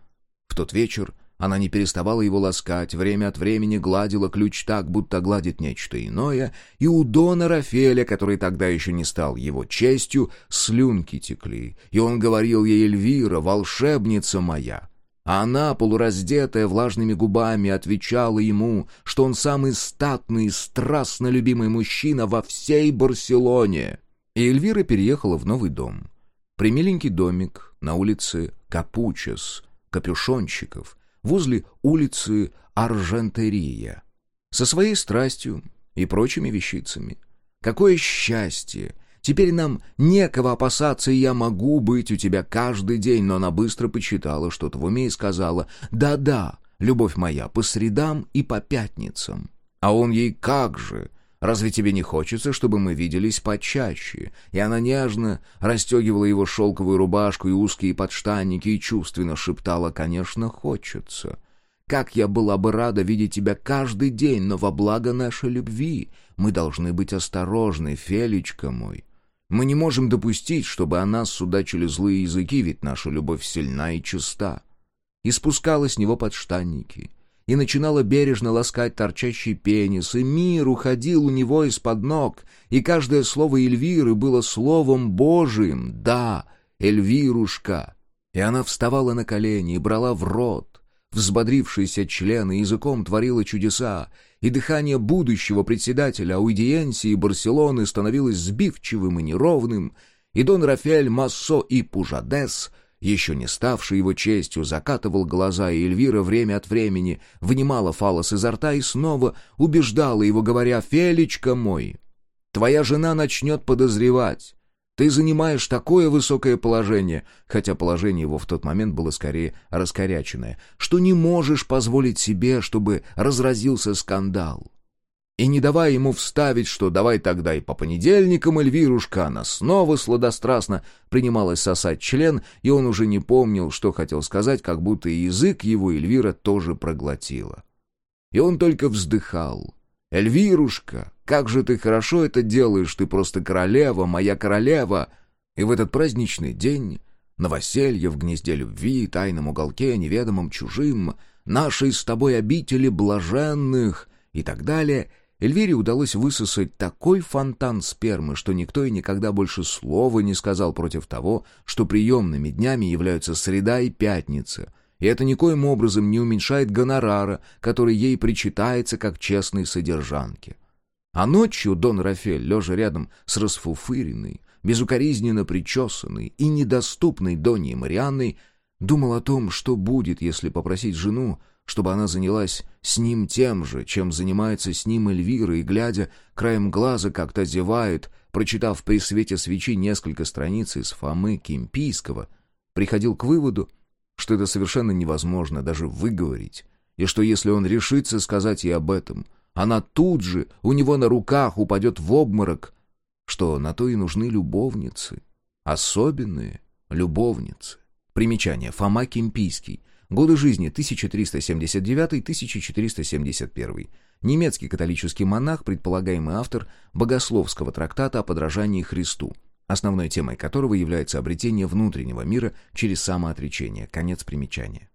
В тот вечер она не переставала его ласкать, время от времени гладила ключ так, будто гладит нечто иное, и у Дона Рафеля, который тогда еще не стал его честью, слюнки текли, и он говорил ей «Эльвира, волшебница моя». А она, полураздетая влажными губами, отвечала ему, что он самый статный и страстно любимый мужчина во всей Барселоне. И Эльвира переехала в новый дом. Примиленький домик на улице Капучес, Капюшонщиков — возле улицы Аржентерия, со своей страстью и прочими вещицами. Какое счастье! Теперь нам некого опасаться, и я могу быть у тебя каждый день, но она быстро почитала что-то в уме и сказала «Да-да, любовь моя, по средам и по пятницам». А он ей «Как же? Разве тебе не хочется, чтобы мы виделись почаще?» И она нежно расстегивала его шелковую рубашку и узкие подштанники и чувственно шептала «Конечно, хочется». «Как я была бы рада видеть тебя каждый день, но во благо нашей любви мы должны быть осторожны, Фелечка мой. Мы не можем допустить, чтобы о нас судачили злые языки, ведь наша любовь сильна и чиста». И спускала с него подштанники — и начинала бережно ласкать торчащий пенис, и мир уходил у него из-под ног, и каждое слово Эльвиры было словом Божиим «Да, Эльвирушка!» И она вставала на колени и брала в рот, взбодрившиеся члены языком творила чудеса, и дыхание будущего председателя аудиенции Барселоны становилось сбивчивым и неровным, и Дон Рафель Массо и Пужадес — еще не ставший его честью, закатывал глаза, и Эльвира время от времени вынимала фалос изо рта и снова убеждала его, говоря «Фелечка мой». Твоя жена начнет подозревать. Ты занимаешь такое высокое положение, хотя положение его в тот момент было скорее раскоряченное, что не можешь позволить себе, чтобы разразился скандал. И не давая ему вставить, что давай тогда и по понедельникам, Эльвирушка, она снова сладострастно принималась сосать член, и он уже не помнил, что хотел сказать, как будто язык его Эльвира тоже проглотила. И он только вздыхал. «Эльвирушка, как же ты хорошо это делаешь, ты просто королева, моя королева!» И в этот праздничный день, новоселье в гнезде любви, тайном уголке, неведомом чужим, нашей с тобой обители блаженных и так далее — Эльвире удалось высосать такой фонтан спермы, что никто и никогда больше слова не сказал против того, что приемными днями являются среда и пятница, и это никоим образом не уменьшает гонорара, который ей причитается как честной содержанке. А ночью Дон Рафель, лежа рядом с расфуфыренной, безукоризненно причесанной и недоступной Доней Марианной, думал о том, что будет, если попросить жену чтобы она занялась с ним тем же, чем занимается с ним Эльвира, и, глядя краем глаза, как-то зевает, прочитав при свете свечи несколько страниц из Фомы Кимпийского, приходил к выводу, что это совершенно невозможно даже выговорить, и что если он решится сказать ей об этом, она тут же у него на руках упадет в обморок, что на то и нужны любовницы, особенные любовницы. Примечание. Фома Кимпийский. Годы жизни 1379-1471. Немецкий католический монах, предполагаемый автор богословского трактата о подражании Христу, основной темой которого является обретение внутреннего мира через самоотречение. Конец примечания.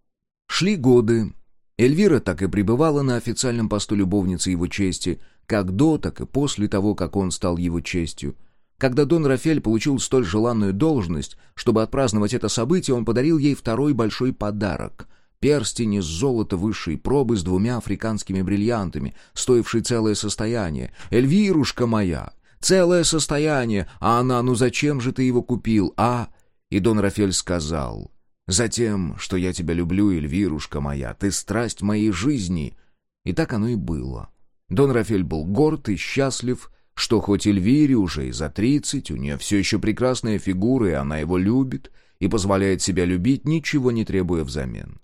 Шли годы. Эльвира так и пребывала на официальном посту любовницы его чести, как до, так и после того, как он стал его честью – когда Дон Рафель получил столь желанную должность, чтобы отпраздновать это событие, он подарил ей второй большой подарок — перстень из золота высшей пробы с двумя африканскими бриллиантами, стоивший целое состояние. «Эльвирушка моя! Целое состояние! А она, ну зачем же ты его купил, а?» И Дон Рафель сказал, «Затем, что я тебя люблю, Эльвирушка моя, ты страсть моей жизни». И так оно и было. Дон Рафель был горд и счастлив, что хоть Эльвире уже и за тридцать, у нее все еще прекрасная фигура, и она его любит, и позволяет себя любить, ничего не требуя взамен.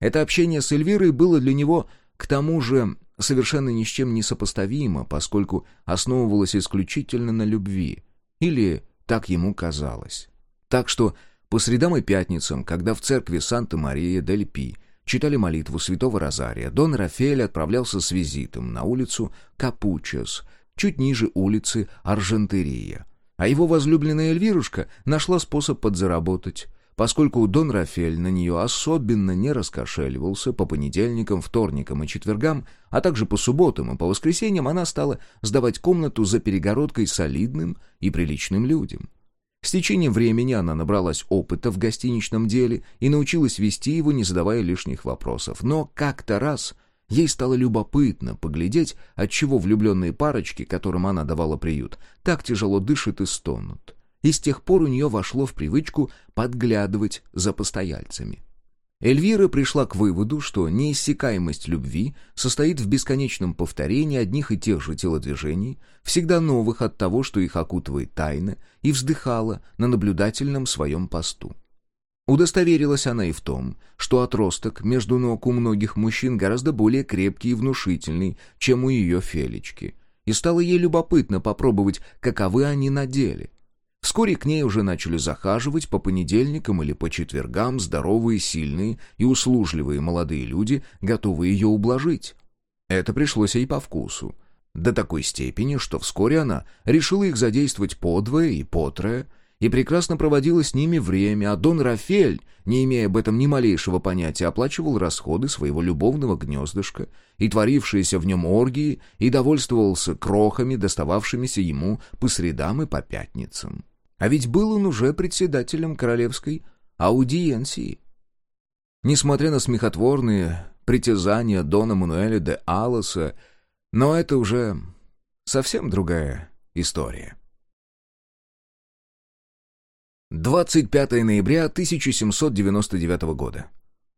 Это общение с Эльвирой было для него, к тому же, совершенно ни с чем не сопоставимо, поскольку основывалось исключительно на любви. Или так ему казалось. Так что по средам и пятницам, когда в церкви Санта-Мария-дель-Пи читали молитву святого Розария, Дон Рафаэль отправлялся с визитом на улицу Капучес — чуть ниже улицы Аржентерия. А его возлюбленная Эльвирушка нашла способ подзаработать, поскольку Дон Рафель на нее особенно не раскошеливался по понедельникам, вторникам и четвергам, а также по субботам и по воскресеньям она стала сдавать комнату за перегородкой солидным и приличным людям. С течением времени она набралась опыта в гостиничном деле и научилась вести его, не задавая лишних вопросов. Но как-то раз Ей стало любопытно поглядеть, отчего влюбленные парочки, которым она давала приют, так тяжело дышат и стонут. И с тех пор у нее вошло в привычку подглядывать за постояльцами. Эльвира пришла к выводу, что неиссякаемость любви состоит в бесконечном повторении одних и тех же телодвижений, всегда новых от того, что их окутывает тайна, и вздыхала на наблюдательном своем посту. Удостоверилась она и в том, что отросток между ног у многих мужчин гораздо более крепкий и внушительный, чем у ее Фелечки, и стало ей любопытно попробовать, каковы они на деле. Вскоре к ней уже начали захаживать по понедельникам или по четвергам здоровые, сильные и услужливые молодые люди, готовые ее ублажить. Это пришлось ей по вкусу. До такой степени, что вскоре она решила их задействовать подвое и потрое, и прекрасно проводила с ними время, а Дон Рафель, не имея об этом ни малейшего понятия, оплачивал расходы своего любовного гнездышка и творившиеся в нем оргии, и довольствовался крохами, достававшимися ему по средам и по пятницам. А ведь был он уже председателем королевской аудиенции. Несмотря на смехотворные притязания Дона Мануэля де Алоса, но это уже совсем другая история. 25 ноября 1799 года.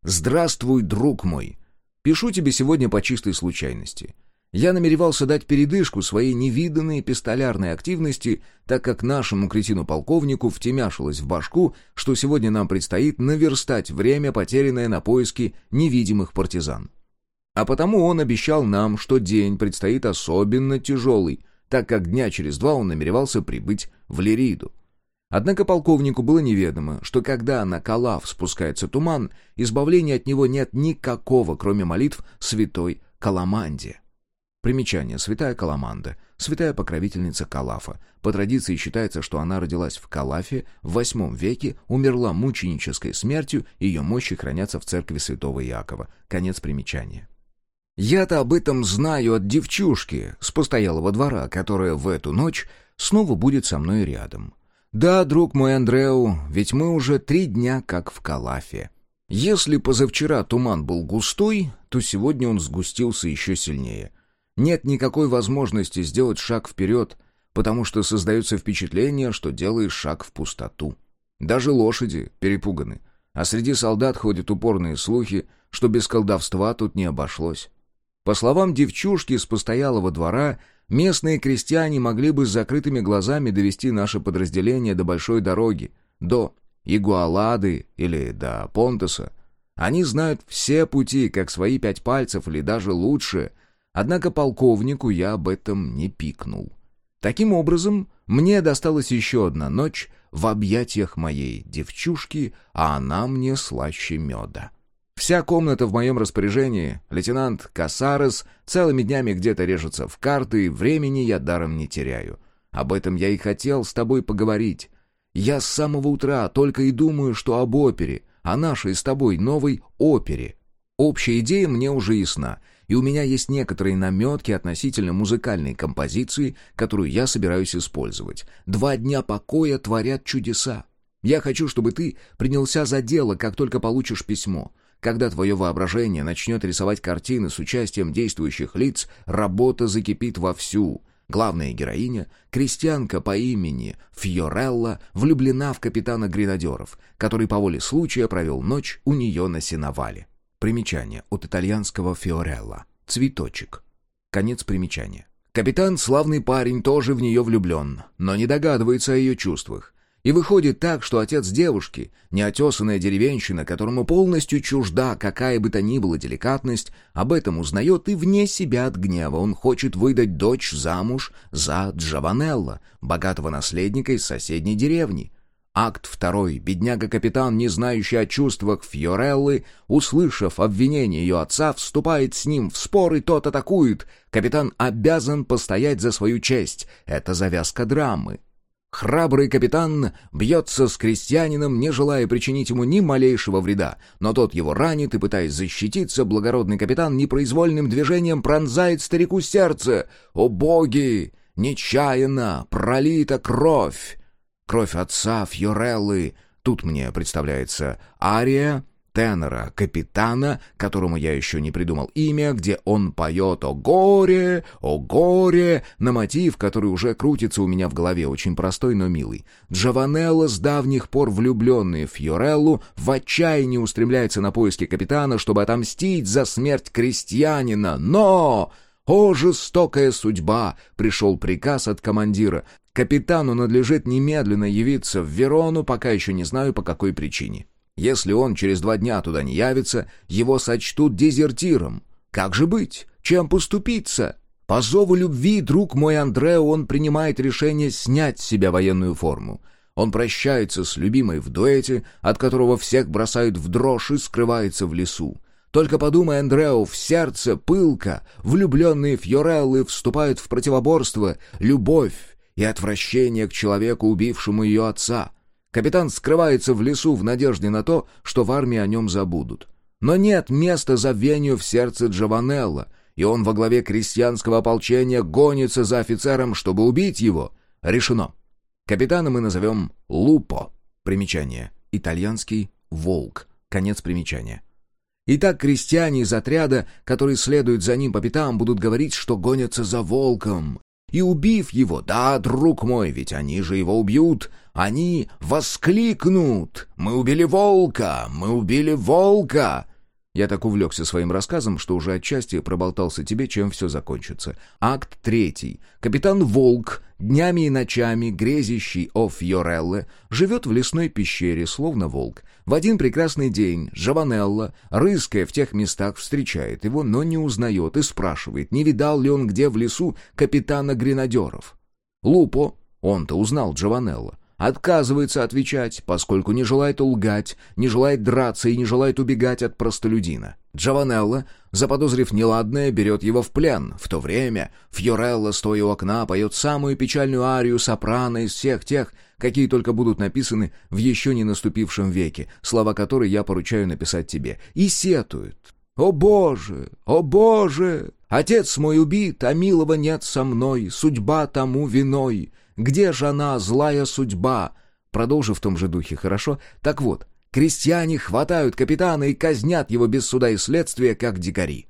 «Здравствуй, друг мой! Пишу тебе сегодня по чистой случайности. Я намеревался дать передышку своей невиданной пистолярной активности, так как нашему кретину-полковнику втемяшилось в башку, что сегодня нам предстоит наверстать время, потерянное на поиски невидимых партизан. А потому он обещал нам, что день предстоит особенно тяжелый, так как дня через два он намеревался прибыть в Лириду. Однако полковнику было неведомо, что когда на Калав спускается туман, избавления от него нет никакого, кроме молитв святой Каламанде. Примечание. Святая Каламанда. Святая покровительница Калафа. По традиции считается, что она родилась в Калафе в VIII веке, умерла мученической смертью, ее мощи хранятся в церкви святого Иакова. Конец примечания. Я-то об этом знаю от девчушки с постоялого двора, которая в эту ночь снова будет со мной рядом. Да, друг мой Андреу, ведь мы уже три дня как в Калафе. Если позавчера туман был густой, то сегодня он сгустился еще сильнее — нет никакой возможности сделать шаг вперед, потому что создается впечатление, что делаешь шаг в пустоту. Даже лошади перепуганы, а среди солдат ходят упорные слухи, что без колдовства тут не обошлось. По словам девчушки с постоялого двора, местные крестьяне могли бы с закрытыми глазами довести наше подразделение до большой дороги, до Игуалады или до Понтеса. Они знают все пути, как свои пять пальцев или даже лучше, Однако полковнику я об этом не пикнул. Таким образом, мне досталась еще одна ночь в объятиях моей девчушки, а она мне слаще меда. Вся комната в моем распоряжении, лейтенант Касарес целыми днями где-то режется в карты, и времени я даром не теряю. Об этом я и хотел с тобой поговорить. Я с самого утра только и думаю, что об опере, о нашей с тобой новой опере. Общая идея мне уже ясна, и у меня есть некоторые наметки относительно музыкальной композиции, которую я собираюсь использовать. Два дня покоя творят чудеса. Я хочу, чтобы ты принялся за дело, как только получишь письмо. Когда твое воображение начнет рисовать картины с участием действующих лиц, работа закипит вовсю. Главная героиня, крестьянка по имени Фьорелла, влюблена в капитана гренадеров, который по воле случая провел ночь у нее на сеновале. Примечание от итальянского «фиорелла» — «цветочек». Конец примечания. Капитан, славный парень, тоже в нее влюблен, но не догадывается о ее чувствах. И выходит так, что отец девушки, неотесанная деревенщина, которому полностью чужда какая бы то ни была деликатность, об этом узнает и вне себя от гнева. Он хочет выдать дочь замуж за Джованелла, богатого наследника из соседней деревни. Акт второй. Бедняга-капитан, не знающий о чувствах Фьореллы, услышав обвинение ее отца, вступает с ним в спор, и тот атакует. Капитан обязан постоять за свою честь. Это завязка драмы. Храбрый капитан бьется с крестьянином, не желая причинить ему ни малейшего вреда, но тот его ранит и, пытаясь защититься, благородный капитан непроизвольным движением пронзает старику сердце. «О боги! Нечаянно пролита кровь!» Кровь отца, Фьореллы. Тут мне представляется ария тенора, капитана, которому я еще не придумал имя, где он поет «О горе! О горе!» на мотив, который уже крутится у меня в голове, очень простой, но милый. Джованелло, с давних пор влюбленный в Фьореллу, в отчаянии устремляется на поиски капитана, чтобы отомстить за смерть крестьянина, но... О, жестокая судьба! Пришел приказ от командира. Капитану надлежит немедленно явиться в Верону, пока еще не знаю по какой причине. Если он через два дня туда не явится, его сочтут дезертиром. Как же быть? Чем поступиться? По зову любви, друг мой Андрео, он принимает решение снять с себя военную форму. Он прощается с любимой в дуэте, от которого всех бросают в дрожь и скрывается в лесу. Только подумай, Андрео, в сердце пылка, влюбленные Фьореллы вступают в противоборство, любовь и отвращение к человеку, убившему ее отца. Капитан скрывается в лесу в надежде на то, что в армии о нем забудут. Но нет места забвению в сердце Джованелла, и он во главе крестьянского ополчения гонится за офицером, чтобы убить его. Решено. Капитана мы назовем Лупо. Примечание. Итальянский «волк». Конец примечания. Итак, крестьяне из отряда, которые следуют за ним по пятам, будут говорить, что гонятся за волком. И убив его, да, друг мой, ведь они же его убьют, они воскликнут «Мы убили волка! Мы убили волка!» Я так увлекся своим рассказом, что уже отчасти проболтался тебе, чем все закончится. Акт третий. Капитан Волк, днями и ночами, грезящий о Фьорелле, живет в лесной пещере, словно волк. В один прекрасный день Жаванелла, рыская в тех местах, встречает его, но не узнает и спрашивает, не видал ли он где в лесу капитана гренадеров. Лупо, он-то узнал Джованелло, отказывается отвечать, поскольку не желает лгать, не желает драться и не желает убегать от простолюдина. Джованелло, заподозрив неладное, берет его в плен. В то время Фьорелло, стоя у окна, поет самую печальную арию сопрано из всех тех, какие только будут написаны в еще не наступившем веке, слова которой я поручаю написать тебе, и сетует. «О Боже! О Боже! Отец мой убит, а милого нет со мной, судьба тому виной. Где же она, злая судьба?» Продолжив в том же духе, хорошо? Так вот, крестьяне хватают капитана и казнят его без суда и следствия, как дикари.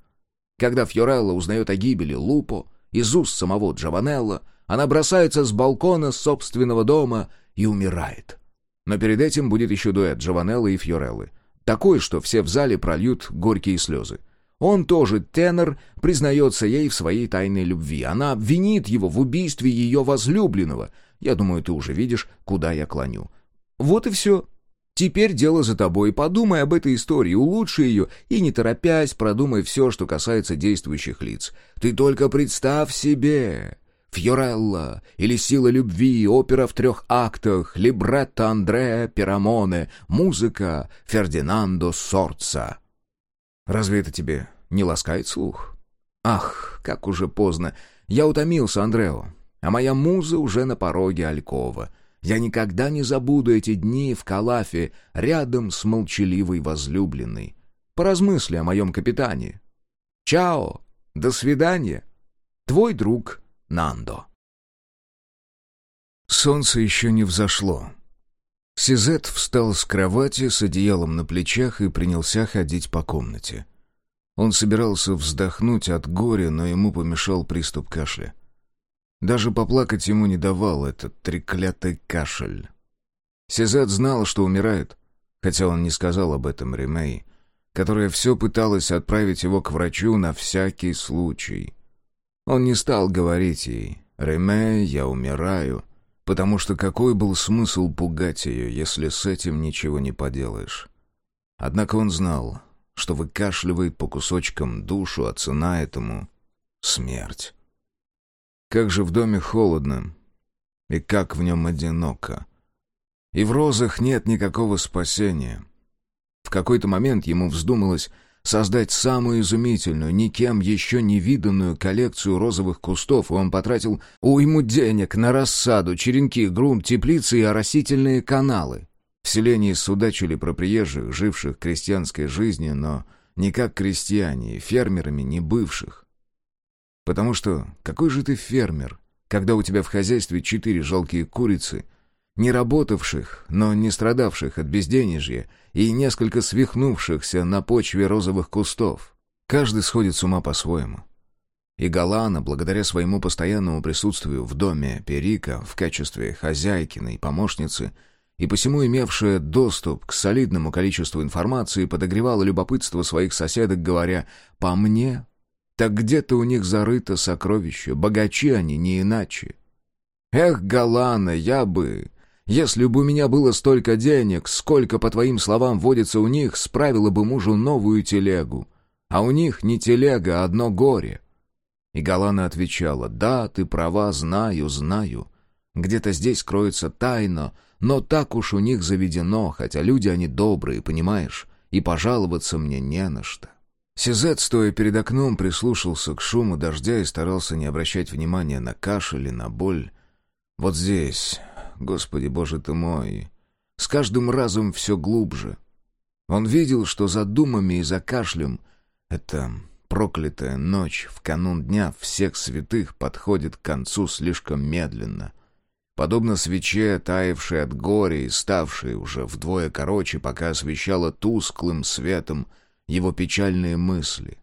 Когда Фьорелла узнает о гибели Лупо из уст самого Джованелла, она бросается с балкона собственного дома и умирает. Но перед этим будет еще дуэт Джованелла и Фьореллы. Такой, что все в зале прольют горькие слезы. Он тоже, тенор, признается ей в своей тайной любви. Она обвинит его в убийстве ее возлюбленного. Я думаю, ты уже видишь, куда я клоню. Вот и все. Теперь дело за тобой. Подумай об этой истории, улучши ее и, не торопясь, продумай все, что касается действующих лиц. Ты только представь себе... Фьорелла или «Сила любви», опера в трех актах, либретто Андреа Пирамоне, музыка Фердинандо Сорца. Разве это тебе не ласкает слух? Ах, как уже поздно. Я утомился, Андрео. А моя муза уже на пороге Алькова. Я никогда не забуду эти дни в Калафе рядом с молчаливой возлюбленной. Поразмысли о моем капитане. Чао! До свидания! Твой друг Нандо. Солнце еще не взошло. Сизет встал с кровати с одеялом на плечах и принялся ходить по комнате. Он собирался вздохнуть от горя, но ему помешал приступ кашля. Даже поплакать ему не давал этот треклятый кашель. Сезат знал, что умирает, хотя он не сказал об этом Ремей, которая все пыталась отправить его к врачу на всякий случай. Он не стал говорить ей «Ремей, я умираю», потому что какой был смысл пугать ее, если с этим ничего не поделаешь? Однако он знал, что выкашливает по кусочкам душу, а цена этому — смерть. Как же в доме холодно, и как в нем одиноко. И в розах нет никакого спасения. В какой-то момент ему вздумалось создать самую изумительную, никем еще не виданную коллекцию розовых кустов, и он потратил уйму денег на рассаду, черенки, грунт, теплицы и оросительные каналы. В селении судачили про приезжих, живших крестьянской жизнью, но не как крестьяне, фермерами не бывших. Потому что какой же ты фермер, когда у тебя в хозяйстве четыре жалкие курицы, не работавших, но не страдавших от безденежья, и несколько свихнувшихся на почве розовых кустов. Каждый сходит с ума по-своему. И Галана, благодаря своему постоянному присутствию в доме Перика в качестве хозяйкиной помощницы и посему имевшая доступ к солидному количеству информации, подогревала любопытство своих соседок, говоря «по мне». Так где-то у них зарыто сокровище, богачи они не иначе. Эх, Галана, я бы если бы у меня было столько денег, сколько, по твоим словам, водится у них, справила бы мужу новую телегу. А у них не телега, а одно горе». И Галана отвечала, «Да, ты права, знаю, знаю. Где-то здесь кроется тайна, но так уж у них заведено, хотя люди они добрые, понимаешь, и пожаловаться мне не на что». Сизет, стоя перед окном, прислушался к шуму дождя и старался не обращать внимания на кашель и на боль. Вот здесь, Господи, Боже ты мой! С каждым разом все глубже. Он видел, что за думами и за кашлем эта проклятая ночь в канун Дня всех святых подходит к концу слишком медленно. Подобно свече, таявшей от горя и ставшей уже вдвое короче, пока освещала тусклым светом его печальные мысли.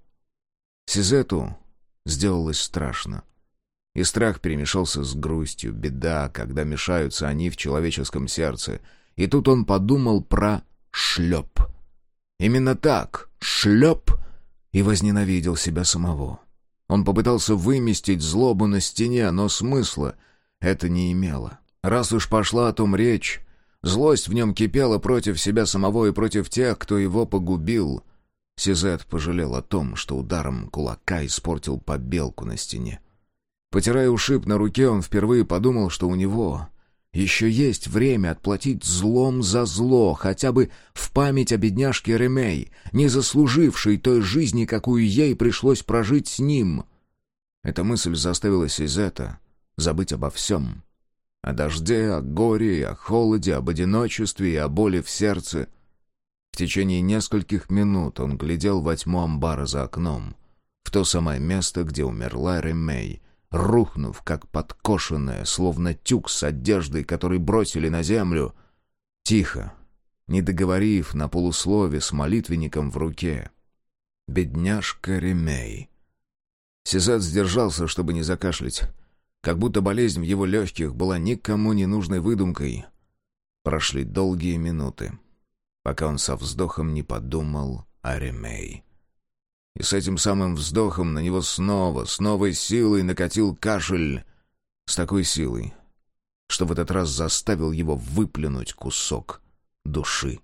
Сизету сделалось страшно. И страх перемешался с грустью, беда, когда мешаются они в человеческом сердце. И тут он подумал про шлеп. Именно так, шлеп и возненавидел себя самого. Он попытался выместить злобу на стене, но смысла это не имело. Раз уж пошла о том речь, злость в нем кипела против себя самого и против тех, кто его погубил. Сизет пожалел о том, что ударом кулака испортил побелку на стене. Потирая ушиб на руке, он впервые подумал, что у него еще есть время отплатить злом за зло, хотя бы в память о бедняжке Ремей, не заслужившей той жизни, какую ей пришлось прожить с ним. Эта мысль заставила Сизета забыть обо всем. О дожде, о горе, о холоде, об одиночестве и о боли в сердце — в течение нескольких минут он глядел во тьму амбара за окном, в то самое место, где умерла Ремей, рухнув, как подкошенная, словно тюк с одеждой, который бросили на землю. Тихо, не договорив на полуслове с молитвенником в руке. «Бедняжка Ремей». Сезат сдержался, чтобы не закашлять, как будто болезнь в его легких была никому не нужной выдумкой. Прошли долгие минуты пока он со вздохом не подумал о Ремей. И с этим самым вздохом на него снова, с новой силой накатил кашель. С такой силой, что в этот раз заставил его выплюнуть кусок души.